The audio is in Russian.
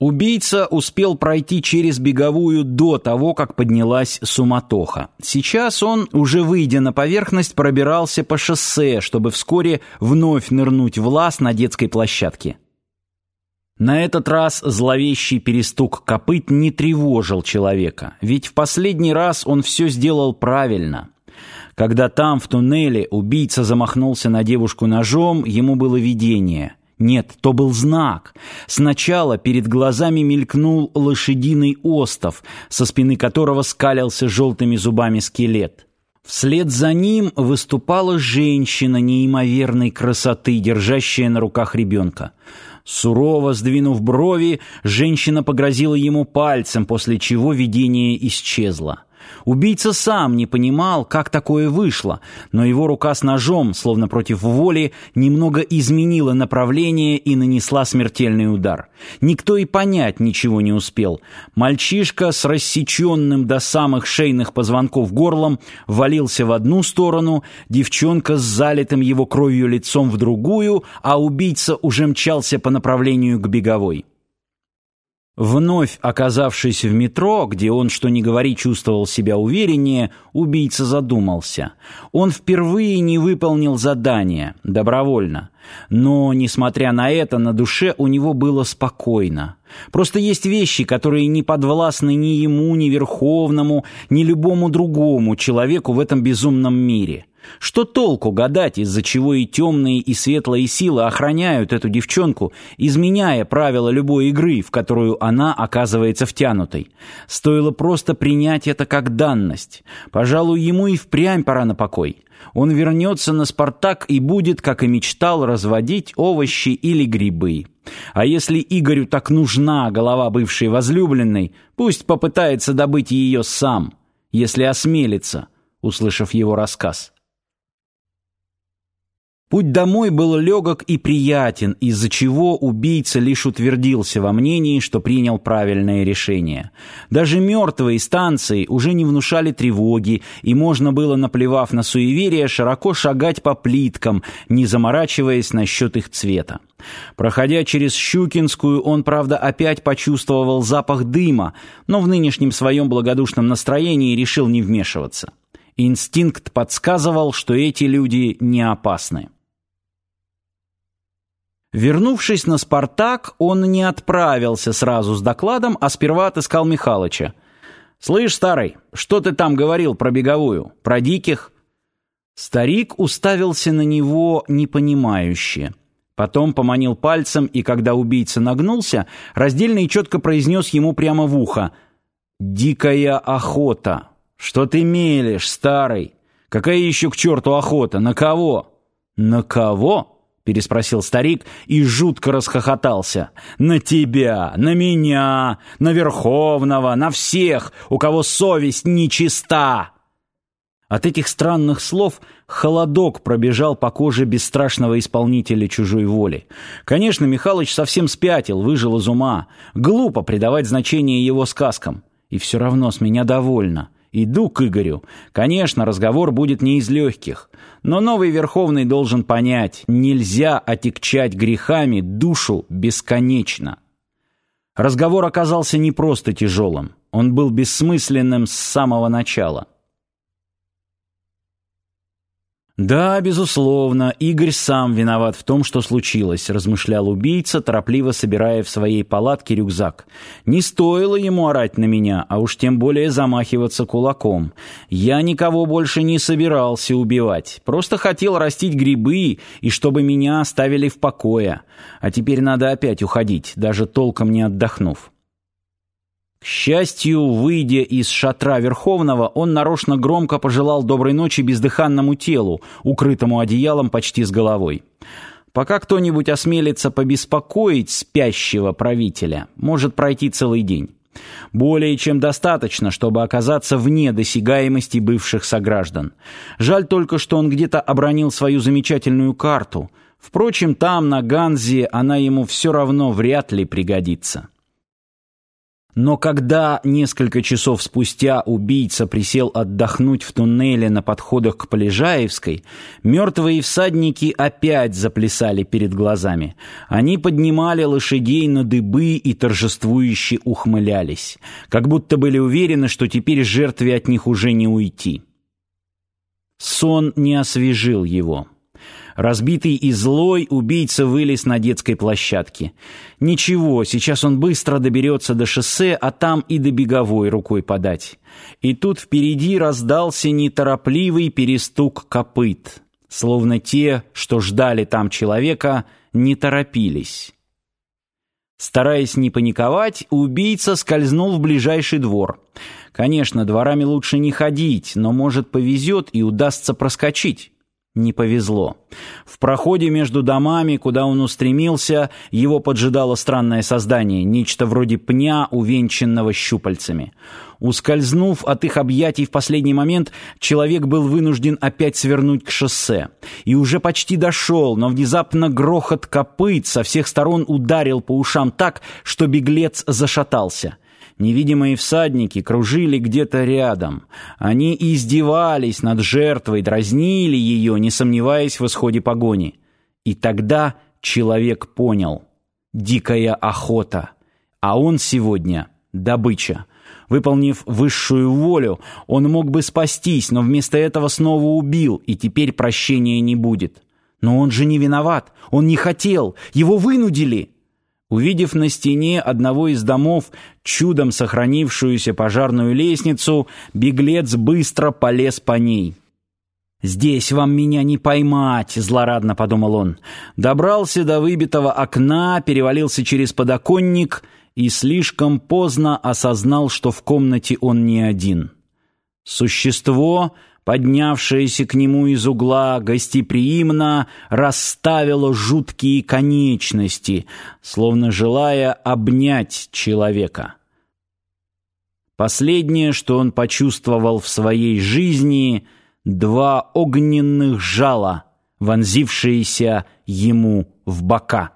Убийца успел пройти через беговую до того, как поднялась суматоха. Сейчас он, уже выйдя на поверхность, пробирался по шоссе, чтобы вскоре вновь нырнуть в лаз на детской площадке. На этот раз зловещий перестук копыт не тревожил человека, ведь в последний раз он все сделал правильно. Когда там, в туннеле, убийца замахнулся на девушку ножом, ему было видение — нет, то был знак. Сначала перед глазами мелькнул лошадиный остов, со спины которого скалился желтыми зубами скелет. Вслед за ним выступала женщина неимоверной красоты, держащая на руках ребенка. Сурово сдвинув брови, женщина погрозила ему пальцем, после чего видение исчезло. Убийца сам не понимал, как такое вышло, но его рука с ножом, словно против воли, немного изменила направление и нанесла смертельный удар. Никто и понять ничего не успел. Мальчишка с рассеченным до самых шейных позвонков горлом валился в одну сторону, девчонка с залитым его кровью лицом в другую, а убийца уже мчался по направлению к беговой. Вновь оказавшись в метро, где он, что ни говори, чувствовал себя увереннее, убийца задумался. Он впервые не выполнил задание, добровольно. Но, несмотря на это, на душе у него было спокойно. Просто есть вещи, которые не подвластны ни ему, ни Верховному, ни любому другому человеку в этом безумном мире. Что толку гадать, из-за чего и темные, и светлые силы охраняют эту девчонку, изменяя правила любой игры, в которую она оказывается втянутой? Стоило просто принять это как данность. Пожалуй, ему и впрямь пора на покой. Он вернется на «Спартак» и будет, как и мечтал, разводить овощи или грибы. А если Игорю так нужна голова бывшей возлюбленной, пусть попытается добыть ее сам, если осмелится, услышав его рассказ. Путь домой был легок и приятен, из-за чего убийца лишь утвердился во мнении, что принял правильное решение. Даже мертвые станции уже не внушали тревоги, и можно было, наплевав на суеверие, широко шагать по плиткам, не заморачиваясь насчет их цвета. Проходя через Щукинскую, он, правда, опять почувствовал запах дыма, но в нынешнем своем благодушном настроении решил не вмешиваться. Инстинкт подсказывал, что эти люди не опасны. Вернувшись на «Спартак», он не отправился сразу с докладом, а сперва отыскал Михалыча. «Слышь, старый, что ты там говорил про беговую? Про диких?» Старик уставился на него непонимающе. Потом поманил пальцем, и когда убийца нагнулся, раздельно и четко произнес ему прямо в ухо. «Дикая охота! Что ты мелешь, старый? Какая еще к черту охота? На кого?» «На кого?» Переспросил старик и жутко расхохотался. «На тебя, на меня, на Верховного, на всех, у кого совесть нечиста!» От этих странных слов холодок пробежал по коже бесстрашного исполнителя чужой воли. Конечно, Михалыч совсем спятил, выжил из ума. Глупо придавать значение его сказкам. И все равно с меня довольно. Иду к Игорю. Конечно, разговор будет не из легких. Но новый Верховный должен понять, нельзя отягчать грехами душу бесконечно. Разговор оказался не просто тяжелым. Он был бессмысленным с самого начала. «Да, безусловно, Игорь сам виноват в том, что случилось», — размышлял убийца, торопливо собирая в своей палатке рюкзак. «Не стоило ему орать на меня, а уж тем более замахиваться кулаком. Я никого больше не собирался убивать, просто хотел растить грибы и чтобы меня оставили в покое. А теперь надо опять уходить, даже толком не отдохнув». К счастью, выйдя из шатра Верховного, он нарочно громко пожелал доброй ночи бездыханному телу, укрытому одеялом почти с головой. Пока кто-нибудь осмелится побеспокоить спящего правителя, может пройти целый день. Более чем достаточно, чтобы оказаться вне досягаемости бывших сограждан. Жаль только, что он где-то обронил свою замечательную карту. Впрочем, там, на Ганзе, она ему все равно вряд ли пригодится. Но когда несколько часов спустя убийца присел отдохнуть в туннеле на подходах к Полежаевской, мертвые всадники опять заплясали перед глазами. Они поднимали лошадей на дыбы и торжествующе ухмылялись, как будто были уверены, что теперь жертве от них уже не уйти. Сон не освежил его. Разбитый и злой, убийца вылез на детской площадке. Ничего, сейчас он быстро доберется до шоссе, а там и до беговой рукой подать. И тут впереди раздался неторопливый перестук копыт. Словно те, что ждали там человека, не торопились. Стараясь не паниковать, убийца скользнул в ближайший двор. Конечно, дворами лучше не ходить, но, может, повезет и удастся проскочить. Не повезло. В проходе между домами, куда он устремился, его поджидало странное создание, нечто вроде пня, увенчанного щупальцами. Ускользнув от их объятий в последний момент, человек был вынужден опять свернуть к шоссе. И уже почти дошел, но внезапно грохот копыт со всех сторон ударил по ушам так, что беглец зашатался. Невидимые всадники кружили где-то рядом. Они издевались над жертвой, дразнили ее, не сомневаясь в исходе погони. И тогда человек понял. Дикая охота. А он сегодня добыча. Выполнив высшую волю, он мог бы спастись, но вместо этого снова убил, и теперь прощения не будет. Но он же не виноват, он не хотел, его вынудили. Увидев на стене одного из домов чудом сохранившуюся пожарную лестницу, беглец быстро полез по ней. «Здесь вам меня не поймать», — злорадно подумал он. Добрался до выбитого окна, перевалился через подоконник и слишком поздно осознал, что в комнате он не один. Существо поднявшаяся к нему из угла, гостеприимно расставила жуткие конечности, словно желая обнять человека. Последнее, что он почувствовал в своей жизни, два огненных жала, вонзившиеся ему в бока.